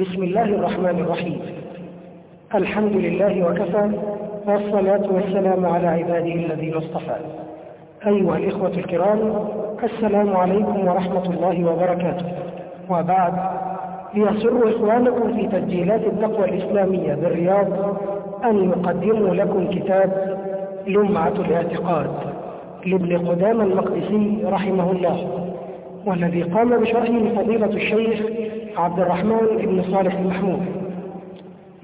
بسم الله الرحمن الرحيم. الحمد لله وكفى والصلاة والسلام على عباده الذين اصطفى. أيها الإخوة الكرام السلام عليكم ورحمة الله وبركاته. وبعد ليسر إخوانكم في تسجيلات التقوى الإسلامية بالرياض أن يقدموا لكم كتاب لمعة الاعتقاد لابن قدام المقدسي رحمه الله والذي قام بشرحه فضيلة الشيخ عبد الرحمن بن صالح المحمود.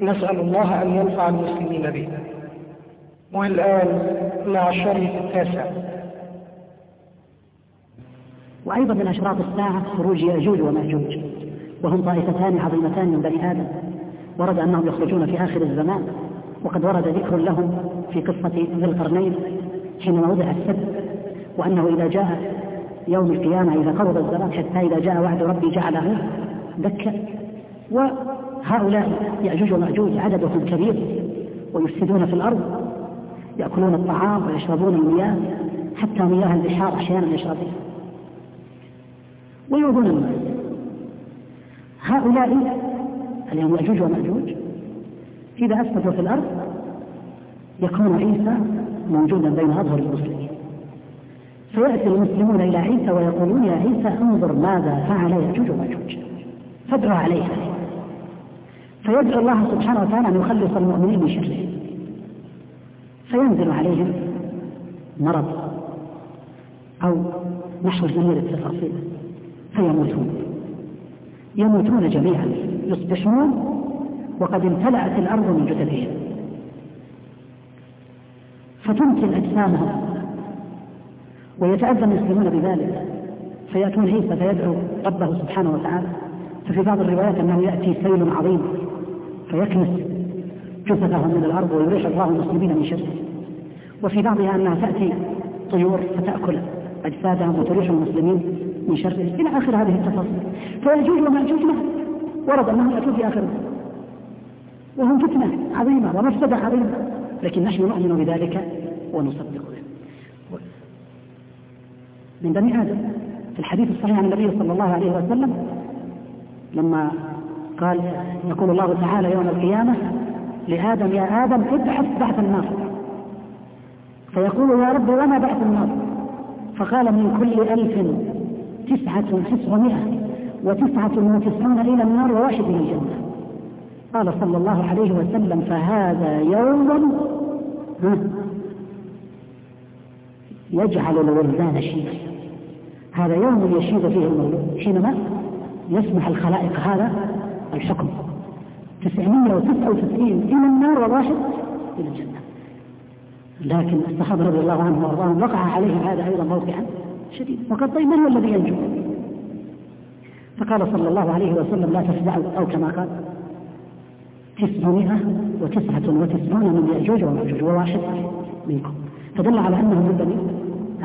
نسأل الله أن ينفع المسلمين به. والآن مع الشريف التاسع. وأيضا من أشراط الساعة خروج يأجوج ومأجوج وهم طائفتان عظيمتان من بني آدم. ورد أنهم يخرجون في آخر الزمان وقد ورد ذكر لهم في قصة ذي القرنين حينما وضع السد وأنه إذا جاء يوم القيامة إذا قرب الزمان حتى إذا جاء وعد ربي جعله دكا وهؤلاء يأجوج ومأجوج عددهم كبير ويفسدون في الأرض يأكلون الطعام ويشربون المياه حتى مياه البحار أحيانا يشربون ويؤذون الناس هؤلاء اليوم يأجوج ومأجوج إذا أفسدوا في الأرض يكون عيسى موجودا بين أظهر المسلمين. فيأتي المسلمون إلى عيسى ويقولون يا عيسى انظر ماذا فعل يأجوج ومأجوج. فادعوا عليها. فيدعو الله سبحانه وتعالى أن يخلص المؤمنين من شره فينزل عليهم مرض أو نحو جميع التفاصيل. فيموتون. يموتون جميعا. يصبحون وقد امتلأت الأرض من جثثهم. فتمكن أجسامهم. ويتأذى المسلمون بذلك. فيأتون عيسى فيدعو ربه سبحانه وتعالى. ففي بعض الروايات أنه يأتي سيل عظيم فيكنس جثثهم من الأرض ويريح الله المسلمين من شره وفي بعضها أنها تأتي طيور فتأكل أجسادهم وتريح المسلمين من شره. إلى آخر هذه التفاصيل. فيجوز ومأجوج ورد أنهم يأتون في آخر وهم فتنة عظيمة ومفسدة عظيمة. لكن نحن نؤمن بذلك ونصدق به. من بني آدم في الحديث الصحيح عن النبي صلى الله عليه وسلم لما قال يقول الله تعالى يوم القيامة لآدم يا آدم ابحث بعث النار فيقول يا رب وما بعث النار فقال من كل ألف تسعة تسعمائة وتسعة وتسعون إلى النار وواحد من الجنة. قال صلى الله عليه وسلم فهذا يوم يجعل الولدان شيبا هذا يوم يشيب فيه المولود. حينما يسمح الخلائق هذا الحكم. تسعمية وتسعة وتسعين إلى النار وواحد إلى الجنة. لكن الصحابة رضي الله عنهم وأرضاهم وقع عليهم هذا أيضا موقعا شديد. وقد طيب من هو الذي ينجو؟ فقال صلى الله عليه وسلم لا تفزعوا أو كما قال. تسعمائة وتسعة وتسعون من يأجوج ومأجوج وواحد منكم. فدل على أنهم من بني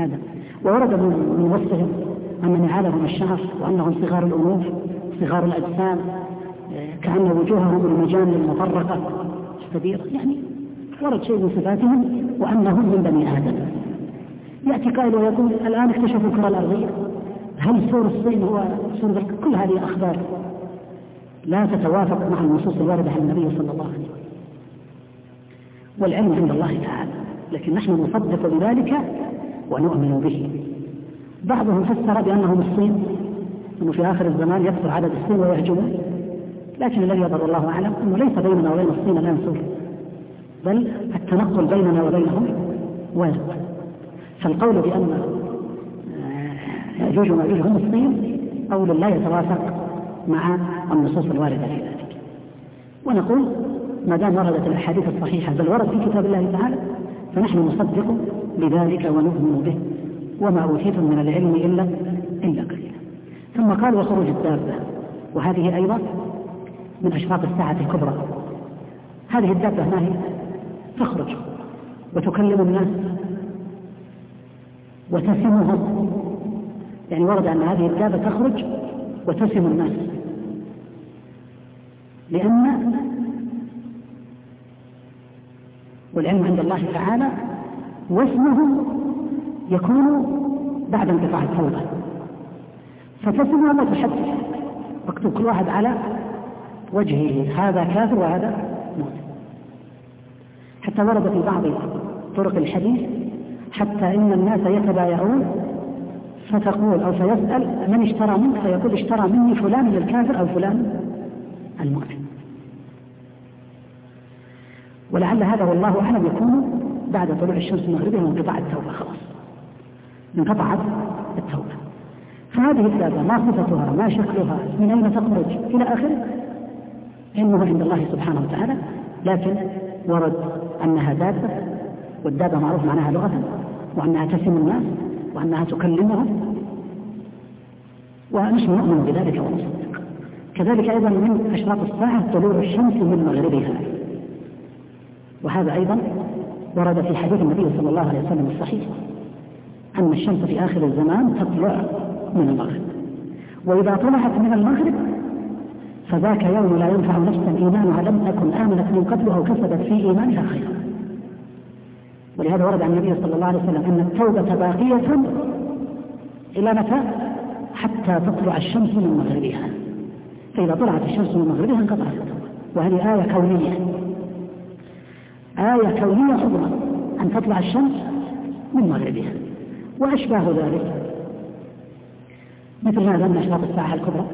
آدم. وورد من وصفهم أن نعالهم الشعر وأنهم صغار الأنوف صغار الأجسام كأن وجوههم المجان المفرقة كبيرة يعني ورد شيء من صفاتهم وأنهم من بني آدم. يأتي قائل ويقول الآن اكتشفوا الكرة الأرضية. هل سور الصين هو سور كل هذه أخبار لا تتوافق مع النصوص الواردة عن النبي صلى الله عليه وسلم. والعلم عند الله تعالى لكن نحن نصدق بذلك ونؤمن به. بعضهم فسر بأنهم الصين أنه في آخر الزمان يكثر عدد الصين ويهجمون لكن الذي يظهر الله أعلم أنه ليس بيننا وبين الصين الآن سور بل التنقل بيننا وبينهم وارد. فالقول بأن يأجوج ومأجوج هم الصين قول لا يتوافق مع النصوص الواردة في ذلك. ونقول ما دام وردت الأحاديث الصحيحة بل ورد في كتاب الله تعالى فنحن نصدق بذلك ونؤمن به. وما أوتيتم من العلم إلا إلا قليلا. ثم قال وخروج الدابة. وهذه أيضا من أشراط الساعة الكبرى. هذه الدابة ما هي؟ تخرج وتكلم الناس وتسمهم. يعني ورد أن هذه الدابة تخرج وتسم الناس. لأن والعلم عند الله تعالى واسمه يكون بعد انقطاع التوبة فتسمع وتحدث مكتوب كل واحد على وجهه. هذا كافر وهذا مسلم حتى ورد في بعض طرق الحديث حتى إن الناس يتبايعون فتقول أو فيسأل من اشترى منك؟ فيقول اشترى مني فلان الكافر أو فلان المؤمن. ولعل هذا والله أعلم يكون بعد طلوع الشمس من مغربها وانقطاع التوبة خلاص. انقطعت التوبة. فهذه الدابة ما صفتها ما شكلها من أين تخرج؟ إلى آخره. علمه عند الله سبحانه وتعالى لكن ورد أنها دابة والدابة معروف معناها لغة وأنها تسم الناس وأنها تكلمهم ونحن نؤمن بذلك ونصدق. كذلك أيضا من أشراط الساعة طلوع الشمس من مغربها. وهذا أيضا ورد في حديث النبي صلى الله عليه وسلم الصحيح. أن الشمس في آخر الزمان تطلع من المغرب. وإذا طلعت من المغرب فذاك يوم لا ينفع نفسا إيمانها لم تكن آمنت من قبل أو كسبت في إيمانها خيرا. ولهذا ورد عن النبي صلى الله عليه وسلم أن التوبة باقية إلى متى؟ حتى تطلع الشمس من مغربها. فإذا طلعت الشمس من مغربها انقطعت التوبة. وهذه آية كونية. آية كونية عظمى أن تطلع الشمس من مغربها. وأشباه ذلك. مثل هذا من أشراط الساعة الكبرى.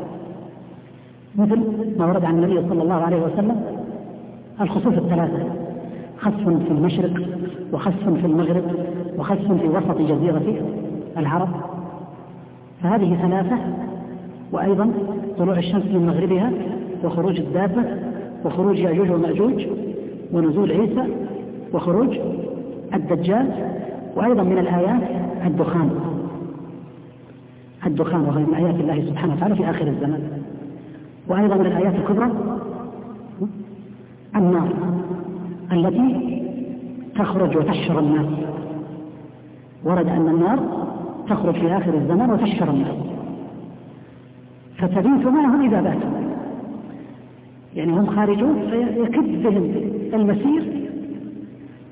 مثل ما ورد عن النبي صلى الله عليه وسلم الخسوف الثلاثة. خسف في المشرق وخسف في المغرب وخسف في وسط جزيرة العرب. فهذه ثلاثة وأيضا طلوع الشمس من مغربها وخروج الدابة وخروج يأجوج ومأجوج ونزول عيسى وخروج الدجال وأيضا من الآيات الدخان. الدخان وهو من آيات الله سبحانه وتعالى في آخر الزمان. وأيضا من الآيات الكبرى النار التي تخرج وتحشر الناس. ورد أن النار تخرج في آخر الزمان وتحشر الناس. فتبيت معهم إذا باتوا يعني هم خارجون فيكد بهم المسير.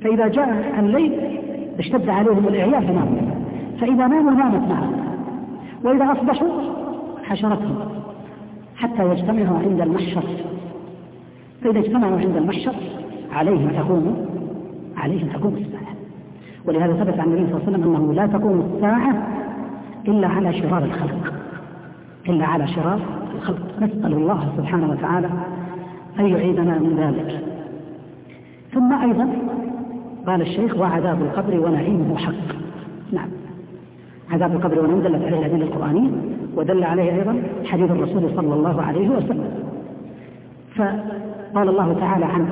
فإذا جاء الليل اشتد عليهم الإعياء فناموا فإذا ناموا نامت معهم وإذا أصبحوا حشرتهم حتى يجتمعوا عند المحشر. فإذا اجتمعوا عند المحشر عليهم تقوم عليهم تقوم الساعة. ولهذا ثبت عن النبي صلى الله عليه وسلم أنه لا تقوم الساعة إلا على شرار الخلق. إلا على شرار الخلق. نسأل الله سبحانه وتعالى أن يعيدنا من ذلك. ثم أيضا قال الشيخ وعذاب القبر ونعيمه حق. نعم. عذاب القبر ونعيم دلت عليه الأدلة القرآنية ودل عليه أيضا حديث الرسول صلى الله عليه وسلم. فقال الله تعالى عن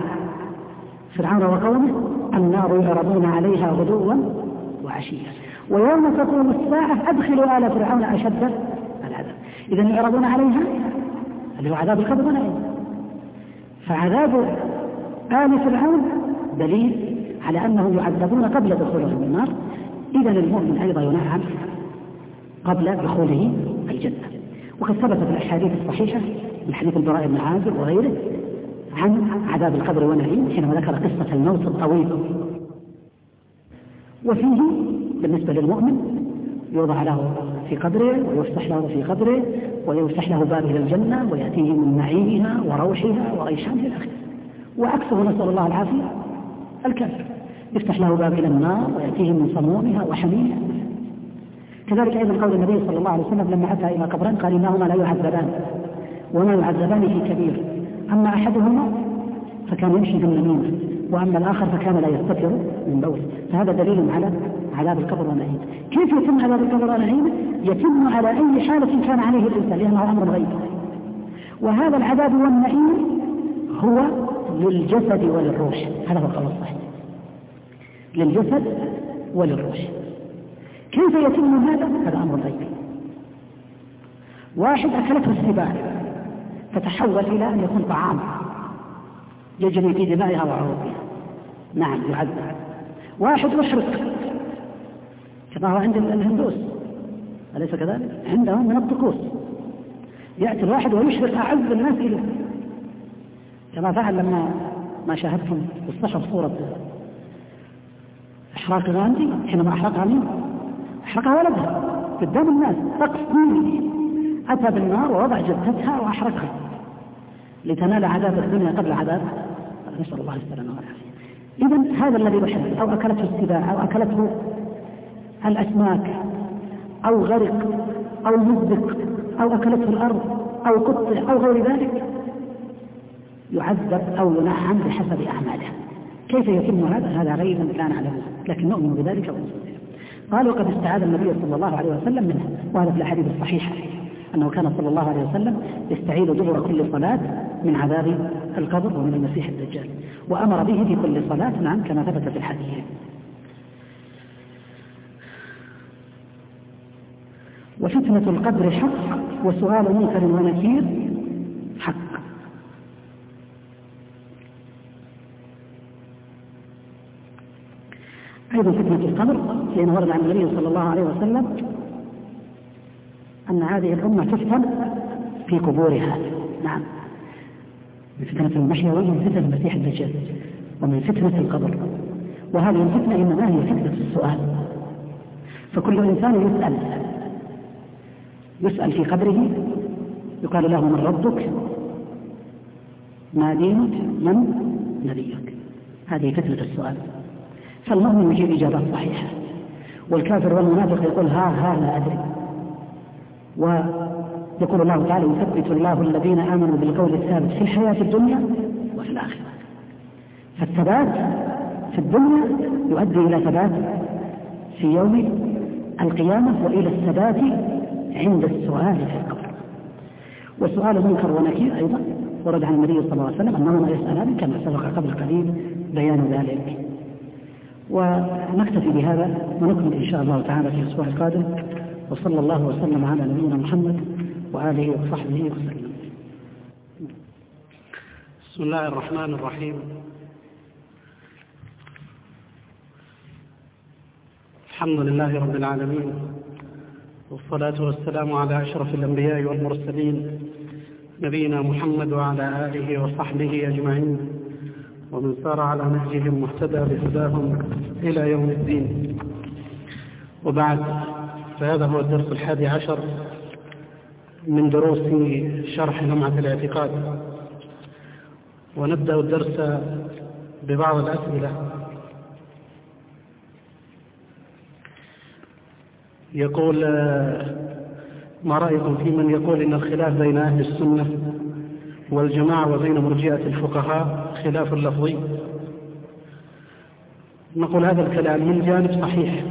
فرعون وقومه النار يعرضون عليها غدوا وعشيا ويوم تقوم الساعة أدخلوا آل فرعون أشد العذاب. إذا يعرضون عليها اللي هو عذاب القبر ونعيم فعذاب آل فرعون دليل على أنهم يعذبون قبل دخولهم النار. إذا المؤمن أيضا ينعم قبل دخوله الجنة. وقد ثبت في الأحاديث الصحيحة من حديث البراء بن عازب وغيره عن عذاب القبر ونعيم حينما ذكر قصة الموت الطويل. وفيه بالنسبة للمؤمن يوضع له في قبره ويفتح له في قبره ويفتح له باب إلى الجنة ويأتيه من نعيمها وروحها وغيشانها إلى آخره وعكسه نسأل الله العافية الكافر. يفتح له باب إلى النار ويأتيه من صمومها وحميمها كذلك أيضا قول النبي صلى الله عليه وسلم لما أتى إلى قبرين قال إنهما لا يعذبان وما يعذبان في كبير. أما أحدهما فكان يمشي بالنميمة وأما الآخر فكان لا يستتر من بول. فهذا دليل على عذاب القبر والنعيم كيف يتم عذاب القبر والنعيم يتم على أي حالة كان عليه الإنسان لأنه أمر غيب وهذا العذاب والنعيم هو للجسد وللروح هذا هو القول الصحيح. للجسد وللروح. كيف يتم هذا؟ هذا أمر غيبي واحد أكلته السباع فتحول إلى أن يكون طعام. يجري في دمائها وعروقها. نعم يعذب. واحد أحرق كما هو عند الهندوس. أليس كذلك؟ عندهم من الطقوس. يأتي الواحد ويشرق أعز الناس إليه. كما فعل لما ما شاهدتم الصحف صورة إحراق غاندي حينما أحرقها مين؟ أحرقها ولدها قدام الناس طقس أتى بالنار ووضع جثتها وأحرقها لتنال عذاب الدنيا قبل عذاب نسأل الله السلامة والعافية إذا هذا الذي بحث أو أكلته السباع أو أكلته الأسماك أو غرق أو مزق أو أكلته الأرض أو قطع أو غير ذلك يعذب أو ينعم بحسب أعماله كيف يتم هذا؟ هذا غيب لا نعلمه لكن نؤمن بذلك ونصدقه قال وقد استعاذ النبي صلى الله عليه وسلم منه. وهذا في الأحاديث الصحيحة أنه كان صلى الله عليه وسلم يستعيذ دبر كل صلاة من عذاب القبر ومن المسيح الدجال وأمر به في كل صلاة نعم كما ثبت في الحديث. وفتنة القبر حق وسؤال منكر ونكير حق أيضا فتنة القبر لأن ورد عن النبي صلى الله عليه وسلم أن هذه الأمة تفتن في قبورها. نعم. من فتنة المحيا ومن فتنة المسيح الدجال ومن فتنة القبر. وهذه الفتنة إنما هي فتنة السؤال. فكل إنسان يسأل. يسأل في قبره يقال له من ربك؟ ما دينك؟ من نبيك؟ هذه فتنة السؤال. فالمؤمن يجيب إجابات صحيحة. والكافر والمنافق يقول ها ها لا أدري. ويقول الله تعالى يثبت الله الذين آمنوا بالقول الثابت في الحياة الدنيا وفي الآخرة. فالثبات في الدنيا يؤدي إلى ثبات في يوم القيامة وإلى الثبات عند السؤال في القبر. وسؤال منكر ونكير أيضا ورد عن النبي صلى الله عليه وسلم أنهما يسألان كما سبق قبل قليل بيان ذلك. ونكتفي بهذا ونكمل إن شاء الله تعالى في الأسبوع القادم وصلى الله وسلم على نبينا محمد وآله وصحبه وسلم. بسم الله الرحمن الرحيم. الحمد لله رب العالمين والصلاة والسلام على أشرف الأنبياء والمرسلين نبينا محمد وعلى آله وصحبه أجمعين. ومن سار على نهجهم واهتدى بهداهم إلى يوم الدين. وبعد فهذا هو الدرس الحادي عشر من دروس شرح لمعة الاعتقاد. ونبدأ الدرس ببعض الأسئلة. يقول ما رأيكم في من يقول إن الخلاف بين أهل السنة والجماعة وبين مرجئة الفقهاء خلاف لفظي. نقول هذا الكلام من جانب صحيح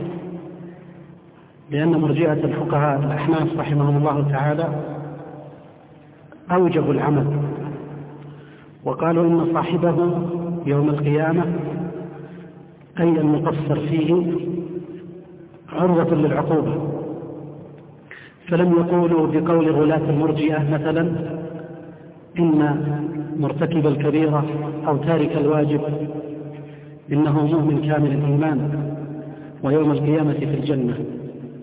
لأن مرجئة الفقهاء الأحناف رحمهم الله تعالى أوجبوا العمل وقالوا إن صاحبه يوم القيامة أي المقصر فيه عرضة للعقوبة. فلم يقولوا بقول غلاة المرجئة مثلا إن مرتكب الكبيرة أو تارك الواجب إنه مؤمن كامل الإيمان ويوم القيامة في الجنة.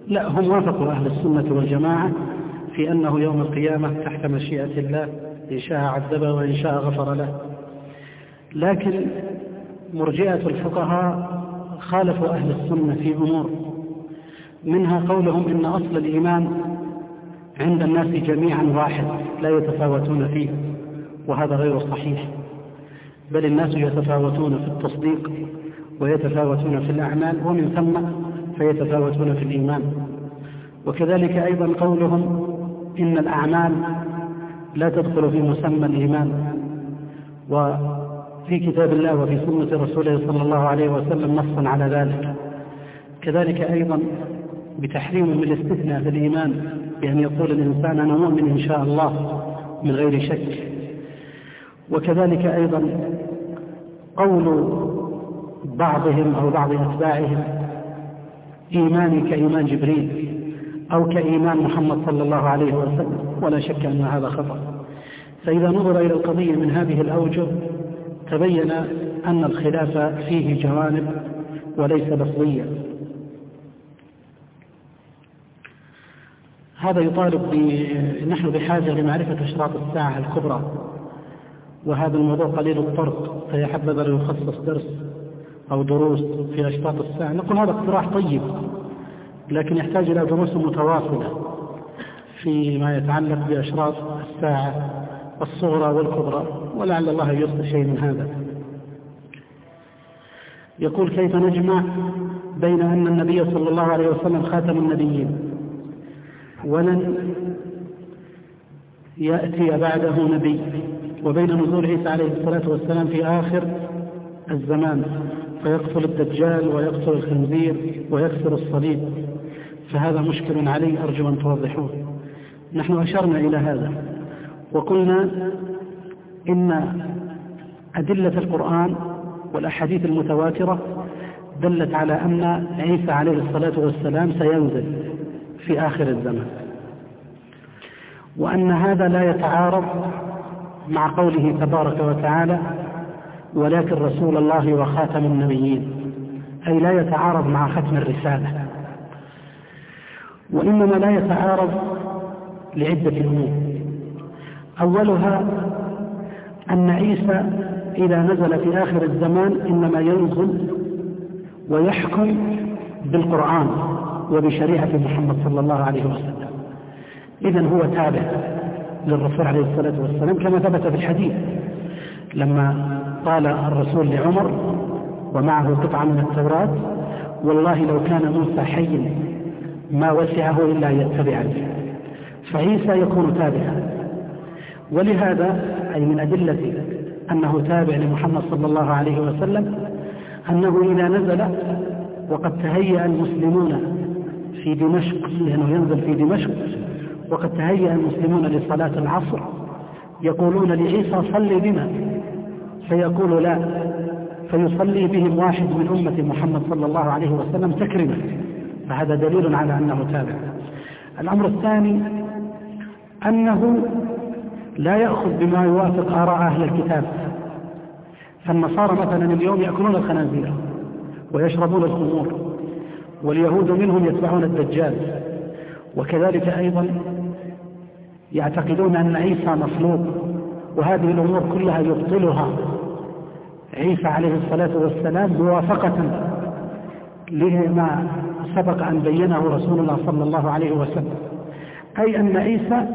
لا هم وافقوا أهل السنة والجماعة في أنه يوم القيامة تحت مشيئة الله إن شاء عذبه وإن شاء غفر له. لكن مرجئة الفقهاء خالفوا أهل السنة في أمور منها قولهم إن أصل الإيمان عند الناس جميعا واحد. لا يتفاوتون فيه وهذا غير صحيح. بل الناس يتفاوتون في التصديق ويتفاوتون في الأعمال ومن ثم فيتفاوتون في الإيمان. وكذلك أيضا قولهم إن الأعمال لا تدخل في مسمى الإيمان. وفي كتاب الله وفي سنة رسوله صلى الله عليه وسلم نصا على ذلك. كذلك أيضا بتحريم الاستثناء في الإيمان بأن يقول الإنسان أنا مؤمن إن شاء الله من غير شك. وكذلك أيضا قول بعضهم أو بعض أتباعهم إيماني كإيمان جبريل أو كإيمان محمد صلى الله عليه وسلم ولا شك أن هذا خطأ. فإذا نظر إلى القضية من هذه الأوجه تبين أن الخلاف فيه جوانب وليس لفظيا هذا يطالب نحن بحاجة لمعرفة أشراط الساعة الكبرى. وهذا الموضوع قليل الطرق. حبذا لو يخصص درس أو دروس في أشراط الساعة. نقول هذا اقتراح طيب لكن يحتاج إلى دروس متواصلة فيما يتعلق بأشراط الساعة الصغرى والكبرى ولعل الله يصل شيء من هذا. يقول كيف نجمع بين أن النبي صلى الله عليه وسلم خاتم النبيين؟ ولن يأتي بعده نبي. وبين نزول عيسى عليه الصلاة والسلام في آخر الزمان فيقتل الدجال ويقتل الخنزير ويكسر الصليب. فهذا مشكل علي أرجو أن توضحوه. نحن أشرنا إلى هذا وقلنا إن أدلة القرآن والأحاديث المتواترة دلت على أن عيسى عليه الصلاة والسلام سينزل. في آخر الزمان وأن هذا لا يتعارض مع قوله تبارك وتعالى ولكن رسول الله وخاتم النبيين أي لا يتعارض مع ختم الرسالة. وإنما لا يتعارض لعدة أمور أولها أن عيسى إذا نزل في آخر الزمان إنما ينزل ويحكم بالقرآن. وبشريعة محمد صلى الله عليه وسلم. إذا هو تابع للرسول عليه الصلاة والسلام كما ثبت في الحديث. لما قال الرسول لعمر ومعه قطعة من التوراة والله لو كان موسى حيا ما وسعه إلا يتبعني فعيسى يكون تابعا. ولهذا أي من أدلة أنه تابع لمحمد صلى الله عليه وسلم أنه إذا نزل وقد تهيأ المسلمون في دمشق لأنه ينزل في دمشق. وقد تهيأ المسلمون لصلاة العصر يقولون لعيسى صل بنا. فيقول لا فيصلي بهم واحد من أمة محمد صلى الله عليه وسلم تكرمة فهذا دليل على أنه تابع. الأمر الثاني أنه لا يأخذ بما يوافق آراء أهل الكتاب. فالنصارى مثلا اليوم يأكلون الخنازير ويشربون الخمور. واليهود منهم يتبعون الدجال. وكذلك أيضا يعتقدون أن عيسى مخلوق وهذه الأمور كلها يبطلها. عيسى عليه الصلاة والسلام موافقة لما سبق أن بينه رسول الله صلى الله عليه وسلم. أي أن عيسى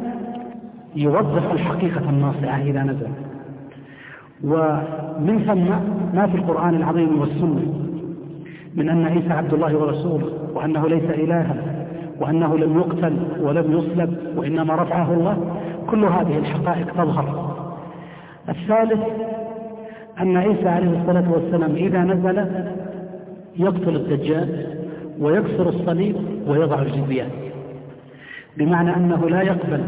يوضح الحقيقة الناصعة إذا نزل. ومن ثم ما في القرآن العظيم والسنة. من أن عيسى عبد الله ورسوله وأنه ليس إلها وأنه لم يقتل ولم يصلب وإنما رفعه الله. كل هذه الحقائق تظهر. الثالث أن عيسى عليه الصلاة والسلام إذا نزل يقتل الدجال ويكسر الصليب ويضع الجزيات بمعنى أنه لا يقبل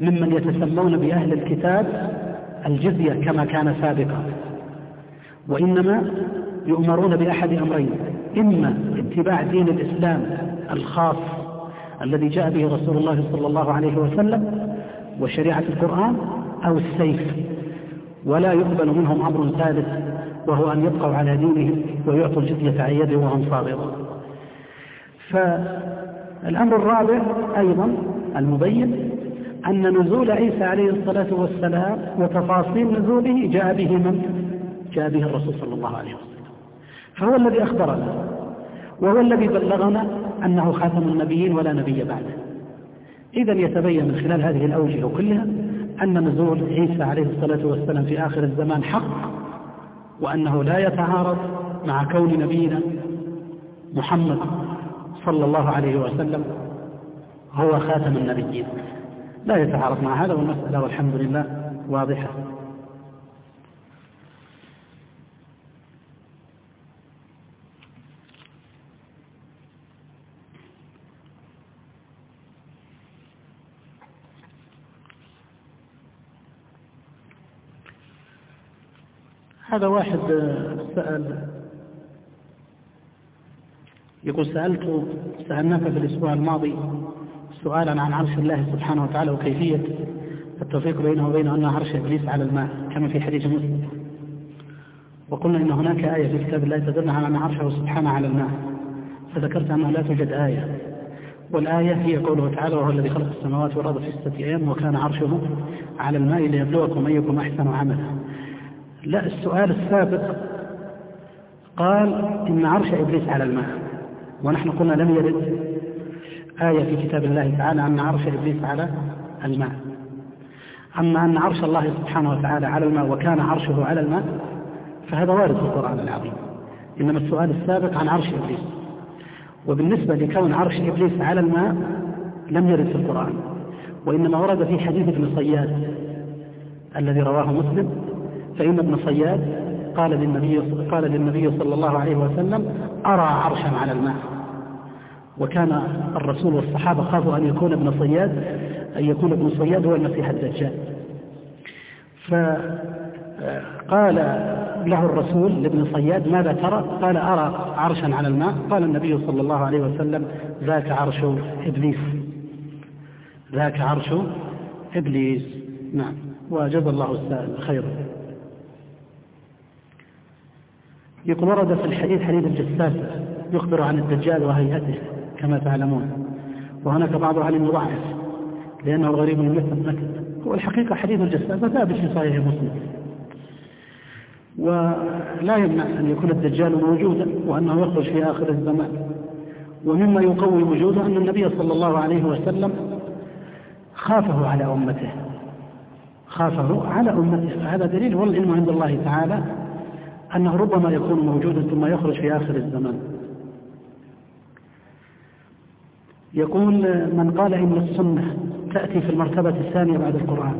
ممن يتسمون بأهل الكتاب الجزية كما كان سابقا. وإنما يؤمرون بأحد أمرين. إما اتباع دين الإسلام الخاص الذي جاء به رسول الله صلى الله عليه وسلم وشريعة القرآن أو السيف. ولا يقبل منهم أمر ثالث وهو أن يبقوا على دينهم ويعطوا الجزية عن يده وهم صاغرون. فالأمر الرابع أيضا المبين أن نزول عيسى عليه الصلاة والسلام وتفاصيل نزوله جاء به من؟ جاء به الرسول صلى الله عليه وسلم. فهو الذي أخبرنا وهو الذي بلغنا أنه خاتم النبيين ولا نبي بعده. إذا يتبين من خلال هذه الأوجه كلها أن نزول عيسى عليه الصلاة والسلام في آخر الزمان حق وأنه لا يتعارض مع كون نبينا محمد صلى الله عليه وسلم هو خاتم النبيين. لا يتعارض مع هذا والمسألة والحمد لله واضحة. هذا واحد سأل. يقول سألت سألناك في الأسبوع الماضي سؤالا عن عرش الله سبحانه وتعالى وكيفية التوفيق بينه وبين أن عرش إبليس على الماء. كما في حديث مسلم. وقلنا إن هناك آية في كتاب الله تدل على أن عرشه سبحانه على الماء. فذكرت أنه لا توجد آية. والآية هي قوله تعالى وهو الذي خلق السماوات والأرض في ستة أيام وكان عرشه على الماء ليبلوكم أيكم أحسن عملا. لا السؤال السابق قال إن عرش إبليس على الماء ونحن قلنا لم يرد آية في كتاب الله تعالى أن عرش إبليس على الماء. أما أن عرش الله سبحانه وتعالى على الماء وكان عرشه على الماء فهذا وارد في القرآن العظيم. إنما السؤال السابق عن عرش إبليس. وبالنسبة لكون عرش إبليس على الماء لم يرد في القرآن وإنما ورد في حديث ابن صياد الذي رواه مسلم فإن ابن صياد قال للنبي قال للنبي صلى الله عليه وسلم أرى عرشا على الماء. وكان الرسول والصحابة خافوا أن يكون ابن صياد أن يكون ابن صياد هو المسيح الدجال. فقال له الرسول لابن صياد ماذا ترى؟ قال أرى عرشا على الماء. قال النبي صلى الله عليه وسلم ذاك عرش إبليس. ذاك عرش إبليس. نعم. وجزى الله السائل خيرا. يقول ورد في الحديث حديث الجساسة يخبر عن الدجال وهيئته كما تعلمون. وهناك بعض أهل يضعف لأنه غريب من مثل هو الحقيقة حديث الجساسة ثابت في صحيح مسلم. ولا يمنع أن يكون الدجال موجودا وأنه يخرج في آخر الزمان. ومما يقوي وجوده أن النبي صلى الله عليه وسلم خافه على أمته. خافه على أمته. هذا دليل والعلم عند الله تعالى أنه ربما يكون موجودا ثم يخرج في آخر الزمان. يقول من قال إن السنة تأتي في المرتبة الثانية بعد القرآن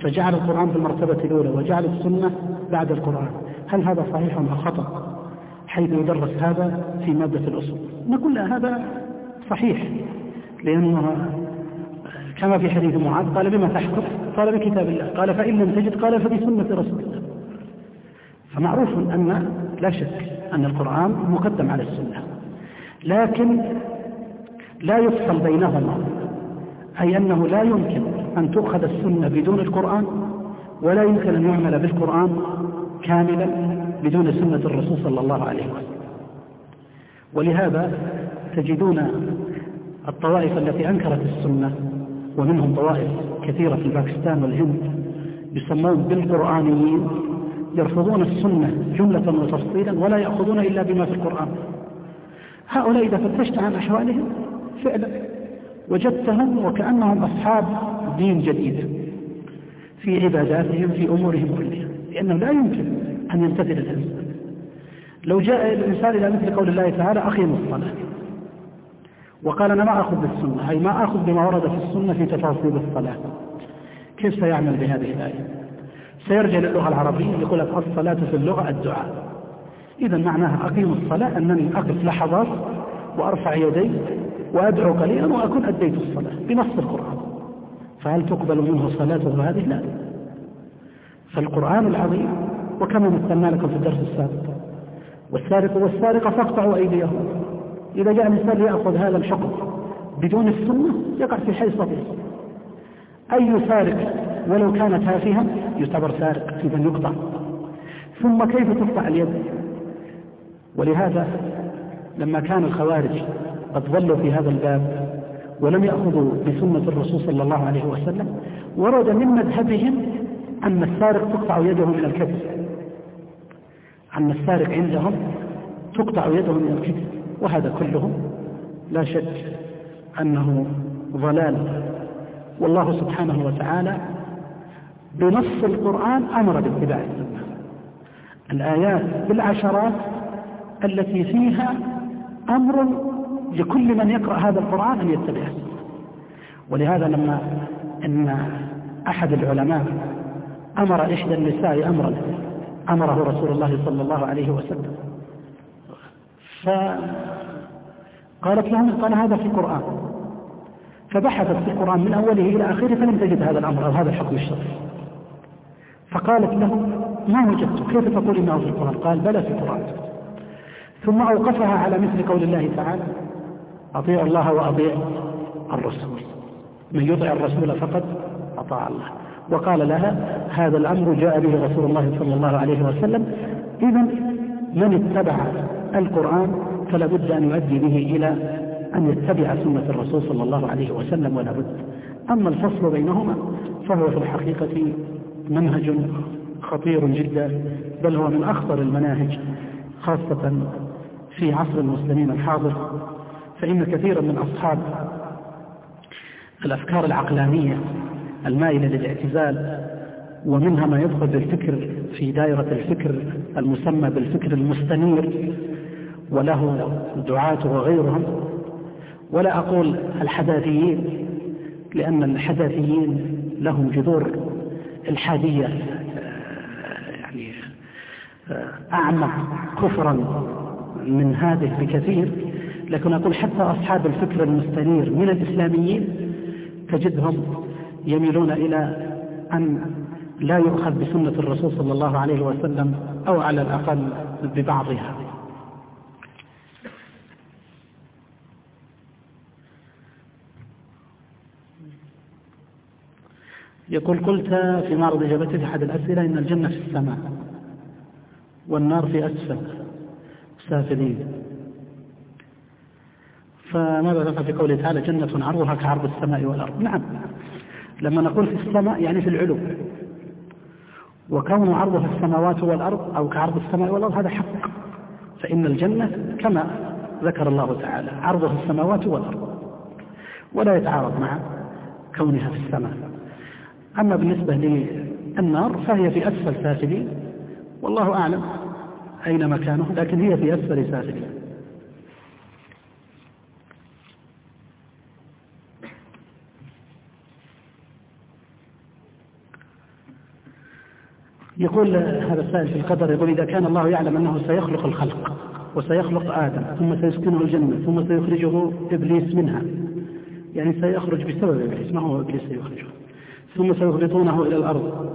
فجعل القرآن في المرتبة الأولى وجعل السنة بعد القرآن. هل هذا صحيح أم خطأ؟ حيث يدرس هذا في مادة الأصول. نقول هذا صحيح لأنه كما في حديث معاذ قال بما تحكم؟ قال بكتاب الله. قال فإن لم تجد قال فبسنة رسول الله فمعروف أن لا شك أن القرآن مقدم على السنة لكن لا يفصل بينهما أي أنه لا يمكن أن تؤخذ السنة بدون القرآن ولا يمكن أن يعمل بالقرآن كاملا بدون سنة الرسول صلى الله عليه وسلم. ولهذا تجدون الطوائف التي أنكرت السنة ومنهم طوائف كثيرة في باكستان والهند يسمون بالقرآنيين يرفضون السنة جملة وتفصيلا ولا يأخذون إلا بما في القرآن. هؤلاء إذا فتشت عن أحوالهم فعلا وجدتهم وكأنهم أصحاب دين جديد في عباداتهم في أمورهم كلها لأنه لا يمكن أن يمتثل الإنسان. لو جاء الإنسان إلى مثل قول الله تعالى أقيموا الصلاة. وقال أنا ما أخذ بالسنة. أي ما أخذ بما ورد في السنة في تفاصيل الصلاة. كيف سيعمل بهذه الآية؟ سيرجع للغة العربية يقول لك الصلاة في اللغة الدعاء. إذا معناها أقيم الصلاة أنني أقف لحظات وأرفع يدي وأدعو قليلا وأكون أديت الصلاة بنص القرآن. فهل تقبل منه صلاته هذه؟ لا. فالقرآن العظيم وكما مثلنا لكم في الدرس السابق والسارق والسارقة فاقطعوا أيديهم. إذا جاء الإنسان ليأخذ هذا الحكم بدون السنة يقع في حي صغير أي سارق ولو كان تافها يعتبر سارق إذا يقطع ثم كيف تقطع اليد؟ ولهذا لما كان الخوارج قد ظلوا في هذا الباب ولم يأخذوا بسنة الرسول صلى الله عليه وسلم ورد من مذهبهم أن السارق تقطع يده من الكتف. أن السارق عندهم تقطع يده من الكتف وهذا كله لا شك أنه ضلال. والله سبحانه وتعالى بنص القرآن أمر باتباع السنة. الآيات بالعشرات التي فيها أمر لكل من يقرأ هذا القرآن أن يتبع السنة. ولهذا لما أن أحد العلماء أمر إحدى النساء أمرا أمره رسول الله صلى الله عليه وسلم. فقالت له قال هذا في القرآن. فبحثت في القرآن من أوله إلى آخره فلم تجد هذا الأمر أو هذا الحكم الشرعي. فقالت له ما وجدت كيف تقول إنه في القرآن قال بلى في القرآن ثم أوقفها على مثل قول الله تعالى أطيع الله وأطيع الرسول. من يطع الرسول فقد أطاع الله. وقال لها هذا الأمر جاء به رسول الله صلى الله عليه وسلم إذا من اتبع القرآن فلا بد أن يؤدي به إلى أن يتبع سنة الرسول صلى الله عليه وسلم ولا بد. أما الفصل بينهما فهو في الحقيقة منهج خطير جدا بل هو من أخطر المناهج خاصة في عصر المسلمين الحاضر فإن كثيرا من أصحاب الأفكار العقلانية المائلة للاعتزال ومنها ما يدخل بالفكر في دائرة الفكر المسمى بالفكر المستنير وله دعاته وغيرهم ولا أقول الحداثيين لأن الحداثيين لهم جذور الحادية يعني أعمق كفرا من هذه بكثير لكن أقول حتى أصحاب الفكر المستنير من الإسلاميين تجدهم يميلون إلى أن لا يؤخذ بسنة الرسول صلى الله عليه وسلم أو على الأقل ببعضها. يقول قلت في معرض إجابتي في أحد الأسئلة إن الجنة في السماء والنار في أسفل سافلين. فماذا تفعل في قوله تعالى جنة عرضها كعرض السماء والأرض؟ نعم. لما نقول في السماء يعني في العلو. وكون عرضها السماوات والأرض أو كعرض السماء والأرض هذا حق. فإن الجنة كما ذكر الله تعالى عرضها السماوات والأرض. ولا يتعارض مع كونها في السماء. أما بالنسبة للنار فهي في أسفل سافلين والله أعلم أين مكانه لكن هي في أسفل سافلين. يقول هذا السائل في القدر يقول إذا كان الله يعلم أنه سيخلق الخلق وسيخلق آدم ثم سيسكنه الجنة ثم سيخرجه إبليس منها يعني سيخرج بسبب إبليس ما هو إبليس سيخرجه؟ ثم سيهبطونه إلى الأرض.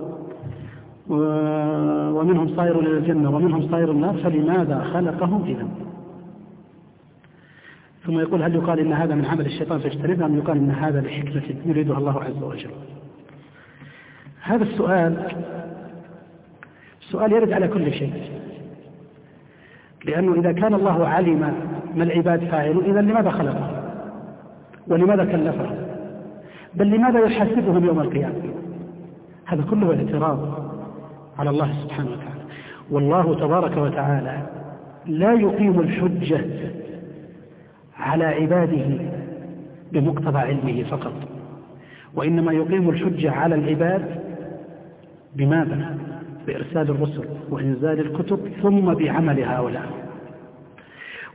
ومنهم صائر إلى الجنة ومنهم صائر النار فلماذا خلقهم إذا ثم يقول هل يقال إن هذا من عمل الشيطان فاجتنبه أم يقال إن هذا لحكمة يريدها الله عز وجل؟ هذا السؤال سؤال يرد على كل شيء. لأنه إذا كان الله علم ما العباد فاعلون إذا لماذا خلقه؟ ولماذا كلفه؟ بل لماذا يحاسبهم يوم القيامة؟ هذا كله اعتراض على الله سبحانه وتعالى. والله تبارك وتعالى لا يقيم الحجة على عباده بمقتضى علمه فقط وإنما يقيم الحجة على العباد بماذا؟ بإرسال الرسل وإنزال الكتب ثم بعمل هؤلاء.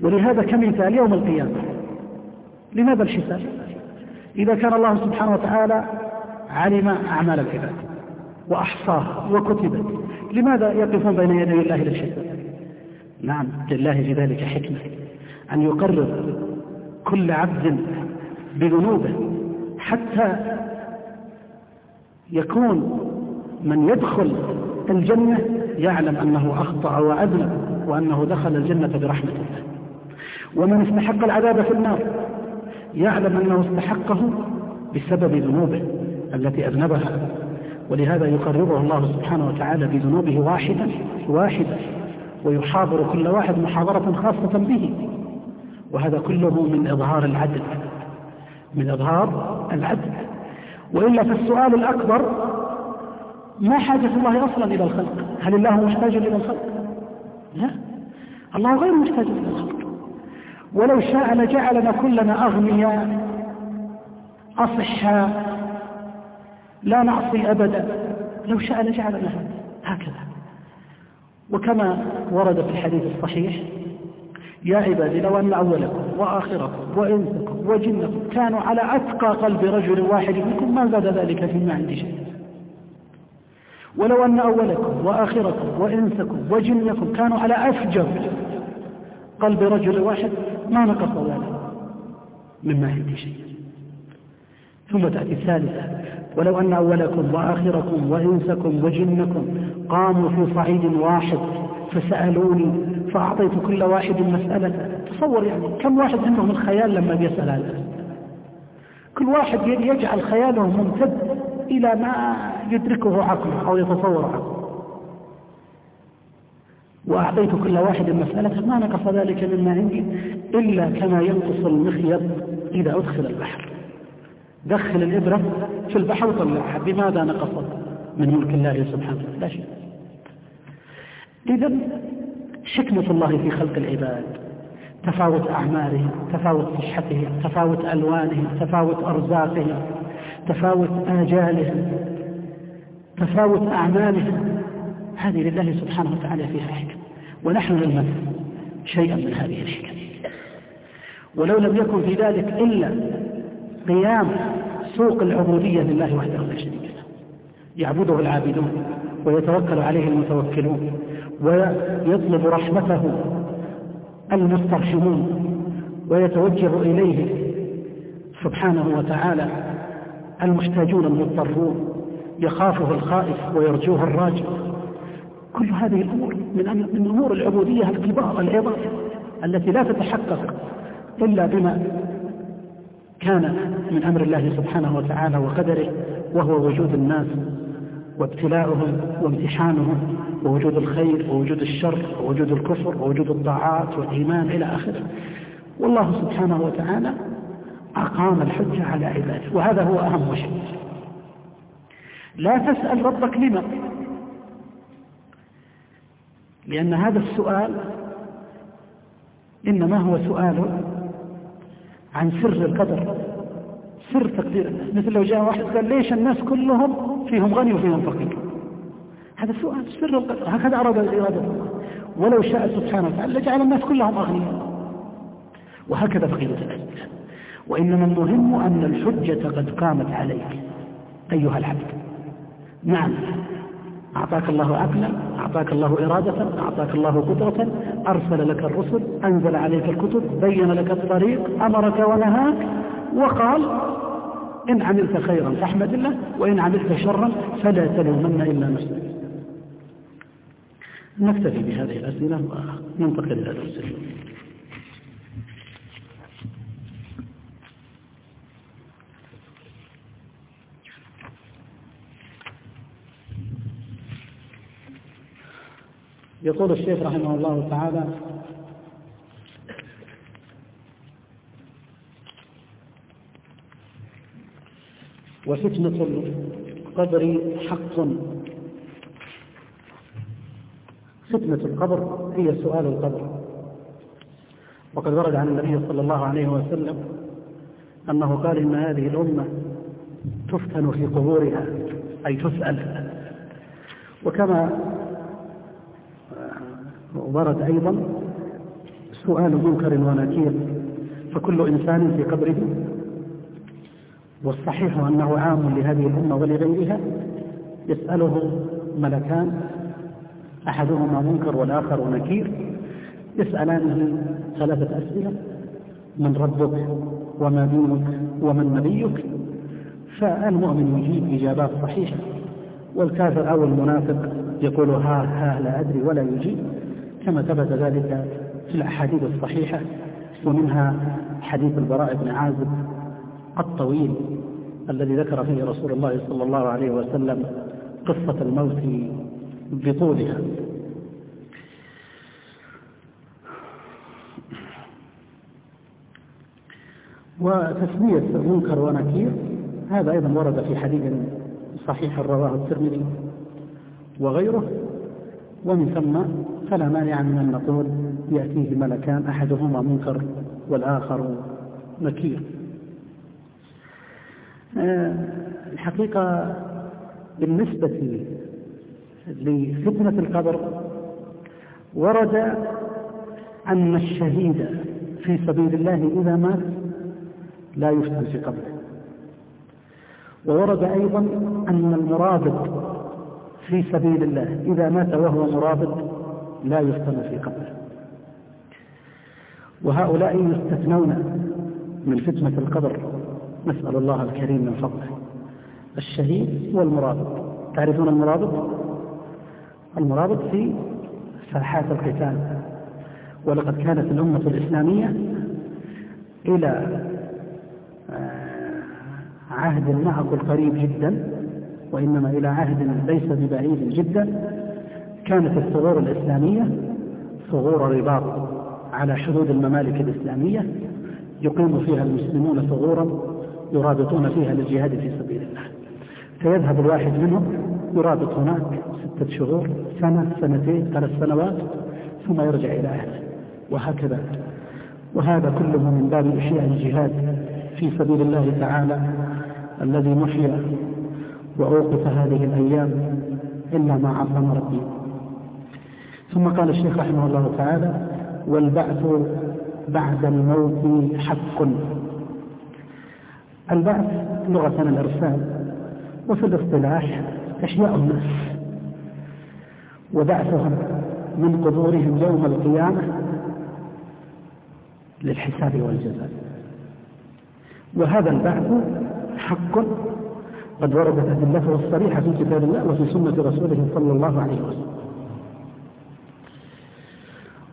ولهذا كمثال يوم القيامة؟ لماذا الحساب؟ إذا كان الله سبحانه وتعالى علم أعمال العباد وأحصاها وكتبت لماذا يقفون بين يدي الله للحساب نعم لله في ذلك حكمة. أن يقرر كل عبد بذنوبه حتى يكون من يدخل الجنة يعلم أنه أخطأ وأذنب وأنه دخل الجنة برحمة الله. ومن استحق العذاب في النار يعلم أنه استحقه بسبب ذنوبه التي أذنبها. ولهذا يقرره الله سبحانه وتعالى بذنوبه واحدا واحدا ويحاضر كل واحد محاضرة خاصة به. وهذا كله من إظهار العدل من إظهار العدل. وإلا فالسؤال الأكبر ما حاجة الله أصلا إلى الخلق؟ هل الله محتاج إلى الخلق؟ لا. الله غير محتاج إلى الخلق. ولو شاء لجعلنا كلنا أغنياء أصحاء لا نعصي أبدا لو شاء لجعلنا هكذا. وكما ورد في الحديث الصحيح يا عبادي لو أن أولكم وآخركم وإنسكم وجنكم كانوا على أتقى قلب رجل واحد منكم ما زاد ذلك فيما عندي شيء؟ ولو أن أولكم وآخركم وإنسكم وجنكم كانوا على أفجر قلب رجل واحد ما نقص ذلك مما عندي شيء ثم تأتي الثالثة ولو أن أولكم وآخركم وإنسكم وجنكم قاموا في صعيد واحد فسألوني فأعطيت كل واحد مسألة. تصور يعني كم واحد عنده من خيال لما بيسأل هذا؟ كل واحد يجعل خياله ممتد إلى ما يدركه عقله أو يتصور عقله. وأعطيت كل واحد مسألة ما نقص ذلك مما عندي إلا كما ينقص المخيط إذا أدخل البحر. دخل الإبرة في البحر وطلعها. بماذا نقص؟ من ملك الله سبحانه لا شيء. إذا حكمة الله في خلق العباد تفاوت أعمالهم تفاوت صحتهم تفاوت ألوانهم تفاوت أرزاقهم تفاوت آجاله تفاوت أعماله. هذه لله سبحانه وتعالى فيها حكم ونحن نلمس شيئا من هذه الحكم ولو لم يكن في ذلك إلا قيام سوق العبودية لله وحده لا شريك له. يعبده العابدون ويتوكل عليه المتوكلون ويطلب رحمته المسترحمون ويتوجه إليه سبحانه وتعالى المحتاجون المضطرون. يخافه الخائف ويرجوه الراجع. كل هذه الأمور من من أمور العبودية الكبار العظام التي لا تتحقق إلا بما كان من أمر الله سبحانه وتعالى وقدره وهو وجود الناس وابتلاؤهم وامتحانهم ووجود الخير ووجود الشر ووجود الكفر ووجود الطاعات والإيمان إلى آخره. والله سبحانه وتعالى أقام الحجة على عباده وهذا هو أهم شيء لا تسأل ربك لما لأن هذا السؤال إنما هو سؤال عن سر القدر سر تقدير. مثل لو جاء واحد قال ليش الناس كلهم فيهم غني وفيهم فقير؟ هذا سؤال سر القدر. هكذا أراد إرادة الله. ولو شاء سبحانه وتعالى لجعل الناس كلهم أغنياء. وهكذا بقية الأسئلة وإنما المهم أن الحجة قد قامت عليك أيها العبد. نعم. أعطاك الله عقلا أعطاك الله إرادة أعطاك الله قدرة أرسل لك الرسل أنزل عليك الكتب بين لك الطريق أمرك ونهاك وقال إن عملت خيرا فاحمد الله وإن عملت شرا فلا تلومن إلا نفسك نكتفي بهذه الأسئلة وننتقل إلى درس يقول الشيخ رحمه الله تعالى وفتنة القبر حق. فتنة القبر هي سؤال القبر وقد ورد عن النبي صلى الله عليه وسلم أنه قال إن هذه الأمة تفتن في قبورها أي تسأل. وكما ورد أيضا سؤال منكر ونكير. فكل إنسان في قبره والصحيح أنه عام لهذه الأمة ولغيرها يسأله ملكان أحدهما منكر والآخر نكير. يسألانه ثلاثة أسئلة من ربك وما دينك ومن نبيك. فالمؤمن يجيب إجابات صحيحة والكافر أو المنافق يقول ها ها لا أدري ولا يجيب. كما ثبت ذلك في الأحاديث الصحيحة ومنها حديث البراء بن عازب الطويل الذي ذكر فيه رسول الله صلى الله عليه وسلم قصة الموت بطولها. وتسمية منكر ونكير هذا أيضا ورد في حديث صحيح رواه الترمذي وغيره ومن ثم فلا مانع من أن نقول يأتيه ملكان أحدهما منكر والآخر نكير آه، الحقيقة بالنسبة لفتنة القبر ورد أن الشهيد في سبيل الله إذا مات لا يفتن في قبره. وورد أيضا أن المرابط في سبيل الله إذا مات وهو مرابط لا يفتن في قبره وهؤلاء يستثنون من فتنة القبر. نسأل الله الكريم من فضله. الشهيد والمرابط. تعرفون المرابط؟ المرابط في ساحات القتال. ولقد كانت الأمة الإسلامية إلى آه، عهد ما أقول قريب جدا وإنما إلى عهد ليس ببعيد جدا. كانت الثغور الإسلامية ثغور رباط على حدود الممالك الإسلامية يقيم فيها المسلمون ثغورا يرابطون فيها للجهاد في سبيل الله. فيذهب الواحد منهم يرابط هناك ستة شهور سنة سنتين ثلاث سنوات ثم يرجع إلى أهله. وهكذا. وهذا كله من باب إحياء الجهاد في سبيل الله تعالى الذي محيا وأوقف هذه الأيام إلا ما عصم ربي. ثم قال الشيخ رحمه الله تعالى والبعث بعد الموت حق. البعث لغة الإرسال وفي الاصطلاح إحياء الناس وبعثهم من قبورهم يوم القيامة للحساب والجزاء. وهذا البعث حق. قد وردت أدلته الصريحة في كتاب الله وفي سنة رسوله صلى الله عليه وسلم.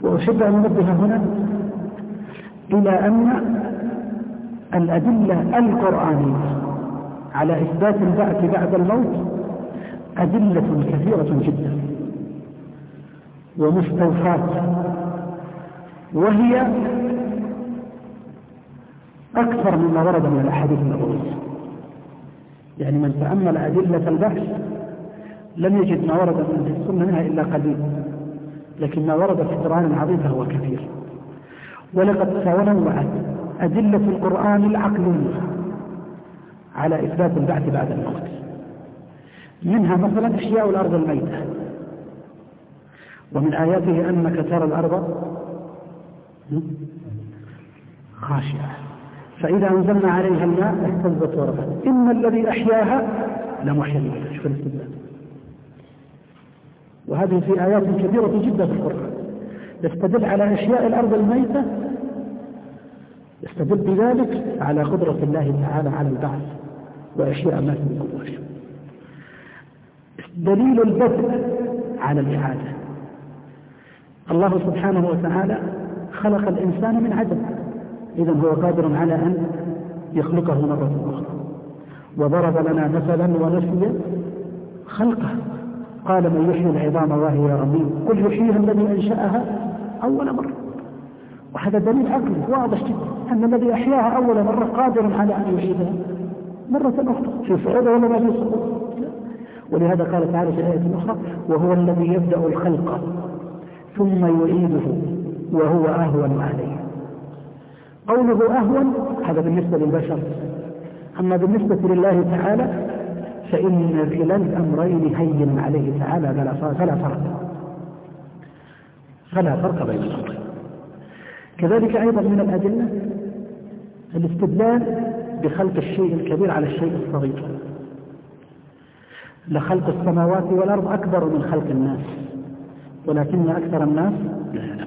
وأحب أن أنبه هنا إلى أن الأدلة القرآنية على إثبات البعث بعد الموت أدلة كثيرة جدا ومستوفاة وهي أكثر مما ورد من الأحاديث النبوية. يعني من تأمل أدلة البحث لم يجد ما ورد من السنة منها إلا قليل. لكن ما ورد في القرآن العظيم فهو كثير ولقد تنوعت أدلة القرآن العقلية على إثبات البعث بعد الموت. منها مثلا إحياء الأرض الميتة. ومن آياته أنك ترى الأرض خاشعة. فإذا أنزلنا عليها الماء اهتزت وربت. إن الذي أحياها لمحيي الموتى شوف وهذه في آيات كثيرة جدا في القرآن. يستدل على إحياء الأرض الميتة يستدل بذلك على قدرة الله تعالى على البعث وإحياء ما في القبور. دليل البدء على الإعادة. الله سبحانه وتعالى خلق الإنسان من عدم إذا هو قادر على أن يخلقه مرة أخرى. وضرب لنا مثلا ونسي خلقه. قال من يحيي العظام وهي رميم قل يحييها الذي أنشأها أول مرة. وهذا دليل عقلي واضح جدا أن الذي أحياها أول مرة قادر على أن يعيدها مرة أخرى. في صعود ولا ما في صعود؟ ولهذا قال تعالى في آية أخرى وهو الذي يبدأ الخلق ثم يعيده وهو أهون عليه. قوله أهون هذا بالنسبة للبشر. أما بالنسبة لله تعالى فإن كلا الأمرين هين عليه تعالى فلا فرق. فلا فرق بين الأمرين. كذلك أيضا من الأدلة الاستدلال بخلق الشيء الكبير على الشيء الصغير. لخلق السماوات والأرض أكبر من خلق الناس ولكن أكثر الناس لا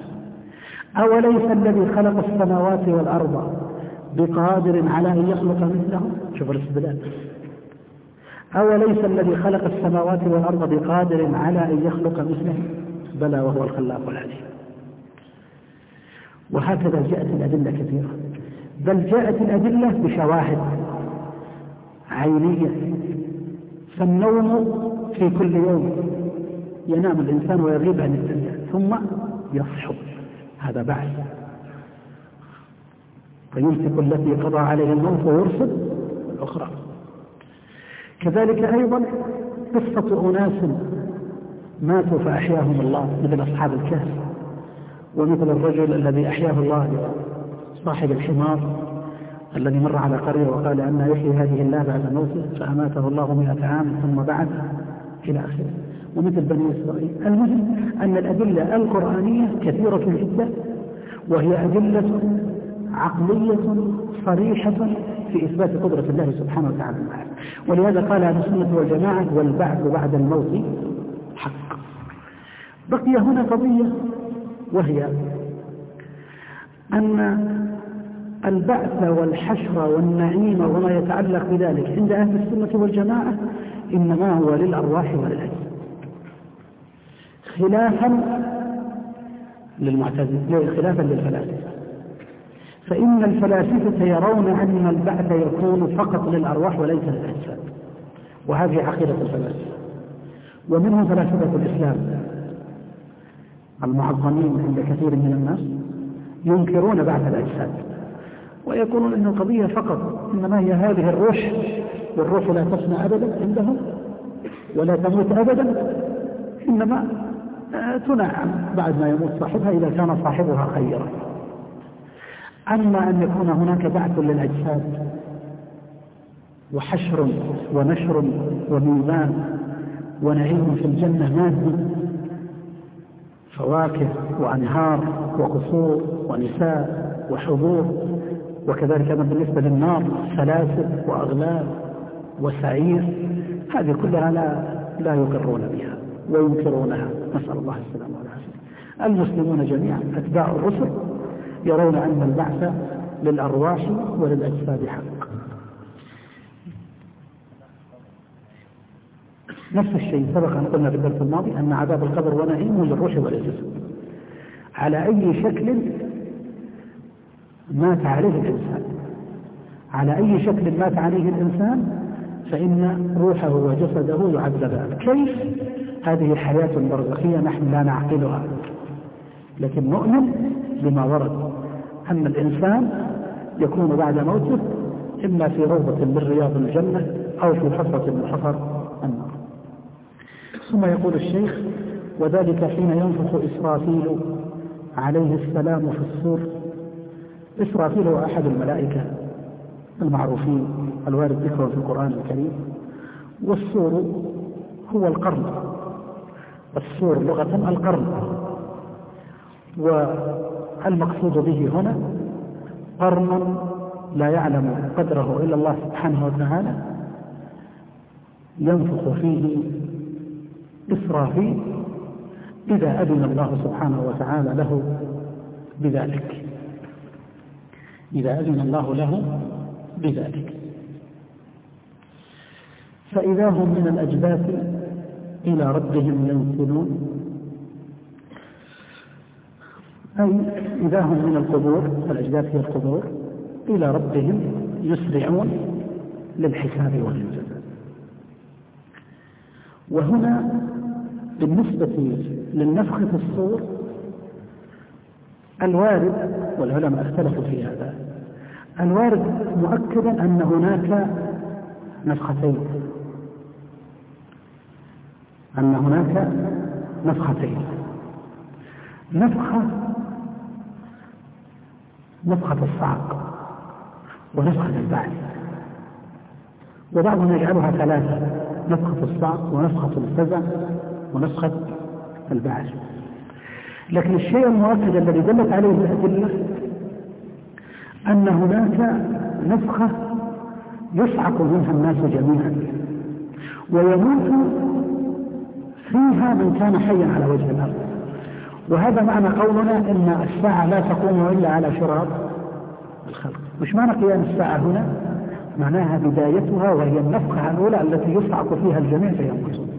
أوليس الذي خلق السماوات والأرض بقادر على أن يخلق مثلهم؟ شوف الاستدلال. أوليس الذي خلق السماوات والأرض بقادر على أن يخلق مثلهم بلى وهو الخلاق العليم. وهكذا جاءت الأدلة كثيرة. بل جاءت الأدلة بشواهد عينية. فالنوم في كل يوم ينام الإنسان ويغيب عن الدنيا ثم يصحب هذا بعث فيمسك التي قضى عليه الموت ويرسل الأخرى. كذلك أيضا قصة أناس ماتوا فأحياهم الله مثل أصحاب الكهف ومثل الرجل الذي أحياه الله صاحب الحمار الذي مر على قرية وقال أن يحيي هذه الله بعد موته فأماته الله مئة عام ثم بعد إلى آخره. ومثل بني إسرائيل. المهم أن الأدلة القرآنية كثيرة جدا وهي أدلة عقلية صريحة في إثبات قدرة الله سبحانه وتعالى. ولهذا قال أهل السنة والجماعة والبعث بعد الموت حق. بقي هنا قضية وهي أن البعث والحشر والنعيم وما يتعلق بذلك عند أهل السنة والجماعة إنما هو للأرواح وللأجساد خلافا للمعتزلة خلافا للفلاسفة. فإن الفلاسفة يرون أن البعث يكون فقط للأرواح وليس للأجساد. وهذه عقيدة الفلاسفة. ومنهم فلاسفة الإسلام. المعظمين عند كثير من الناس ينكرون بعث الأجساد. ويقولون أن القضية فقط إنما هي هذه الروح والروح لا تفنى أبدا عندهم ولا تموت أبدا إنما تنعم بعد ما يموت صاحبها إذا كان صاحبها خيرا. أما أن يكون هناك بعث للأجساد وحشر ونشر وميزان ونعيم في الجنة مادي فواكه وأنهار وقصور ونساء وحضور وكذلك أيضا بالنسبة للنار سلاسل وأغلال وسعير هذه كلها لا لا يقرون بها وينكرونها. نسأل الله السلامة والعافية. المسلمون جميعا أتباع الرسل يرون أن البعث للأرواح وللأجساد حق. نفس الشيء سبق أن قلنا في الدرس الماضي أن عذاب القبر ونعيمه للروح والجسد. على أي شكل مات عليه الإنسان؟ على أي شكل مات عليه الإنسان؟ فإن روحه وجسده يعذبان كيف؟ هذه حياة برزخية نحن لا نعقلها. لكن نؤمن بما ورد. أن الإنسان يكون بعد موته إما في روضة من رياض الجنة أو في حفرة من حفر النار. ثم يقول الشيخ وذلك حين ينفخ إسرافيل عليه السلام في السور. إسرافيل هو أحد الملائكة المعروفين الوارد ذكرهم في القرآن الكريم. والسور هو القرن. السور لغة القرن. والمقصود به هنا قرن لا يعلم قدره إلا الله سبحانه وتعالى ينفخ فيه إسرافيل إذا أذن الله سبحانه وتعالى له بذلك. إذا أذن الله له بذلك. فإذا هم من الأجداث إلى ربهم ينسلون أي إذا هم من القبور الأجداث هي القبور إلى ربهم يسرعون للحساب والجزاء وهنا بالنسبة للنفخ في الصور الوارد والعلماء اختلفوا في هذا الوارد مؤكدا أن هناك نفختين. أن هناك نفختين. نفخة نفخة الصعق ونفخة البعث. وبعضهم يجعلها ثلاثة نفخة الصعق ونفخة الفزع ونفخة البعث. لكن الشيء المؤكد الذي دلت عليه الأدلة أن هناك نفخة يصعق منها الناس جميعا ويموت فيها من كان حيا على وجه الأرض. وهذا معنى قولنا إن الساعة لا تقوم إلا على شراب الخلق. مش معنى قيام الساعة هنا؟ معناها بدايتها وهي النفخة الأولى التي يصعق فيها الجميع فيموتون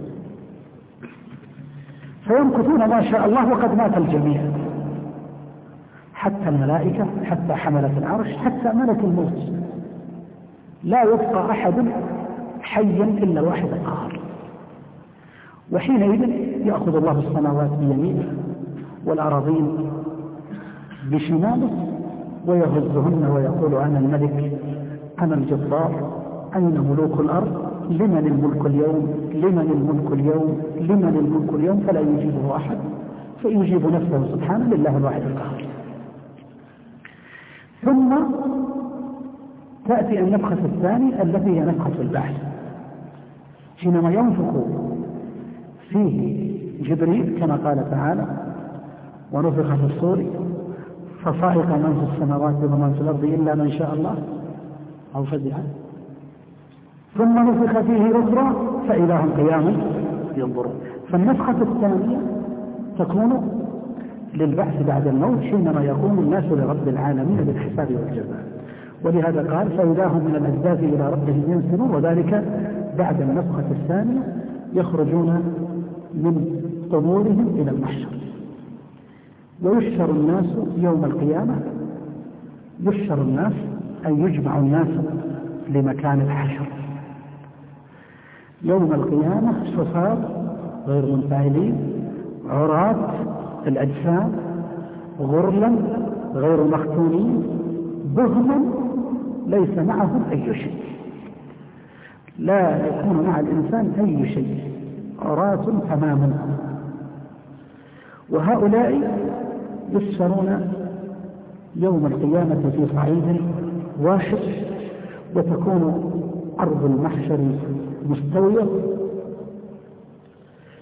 فيمكثون ما شاء الله وقد مات الجميع. حتى الملائكة حتى حملة العرش حتى ملك الموت. لا يبقى أحد حيا إلا واحد قهر. وحينئذ يأخذ الله السماوات بيمينه. والأراضين بشماله ويهزهن ويقول أنا الملك أنا الجبار أين ملوك الأرض؟ لمن الملك اليوم؟ لمن الملك اليوم؟ لمن الملك اليوم؟ فلا يجيبه أحد فيجيب نفسه سبحانه لله الواحد القهار. ثم تأتي النفخة الثانية التي هي نفخة البعث. حينما ينفخ فيه جبريل كما قال تعالى ونفخ في الصور فصائق من في السماوات ومن في الأرض إلا من شاء الله أو فزع ثم نفخ فيه أخرى فإذا هم قيام ينظرون فالنفخة الثانية تكون للبعث بعد الموت حينما يقوم الناس لرب العالمين بالحساب والجزاء. ولهذا قال فإذا هم من الأجداث إلى ربهم ينسلون وذلك بعد النفخة الثانية يخرجون من قبورهم إلى المحشر. ويحشر الناس يوم القيامة. يحشر الناس أي يجمع الناس لمكان الحشر. يوم القيامة حصار غير منفعلين عراة الأجسام غرلا غير مختونين بهما ليس معهم أي شيء. لا يكون مع الإنسان أي شيء. عراة تماما. وهؤلاء يسفرون يوم القيامة في صعيد واحد وتكون أرض المحشر مستوية.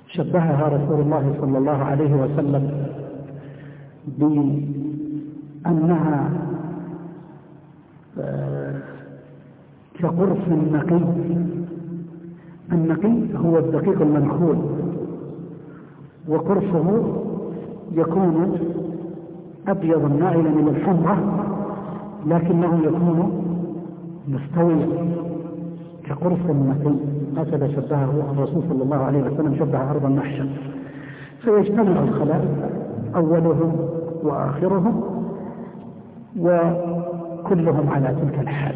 شبهها رسول الله صلى الله عليه وسلم بأنها آه، كقرص نقي النقي هو الدقيق المنخول وقرصه يكون أبيض مائلا إلى الحمرة لكنه يكون مستويا كقرص النقي هكذا شبهه الرسول صلى الله عليه وسلم شبه أرض المحشر. فيجتمع الخلائق أولهم وآخرهم وكلهم على تلك الحال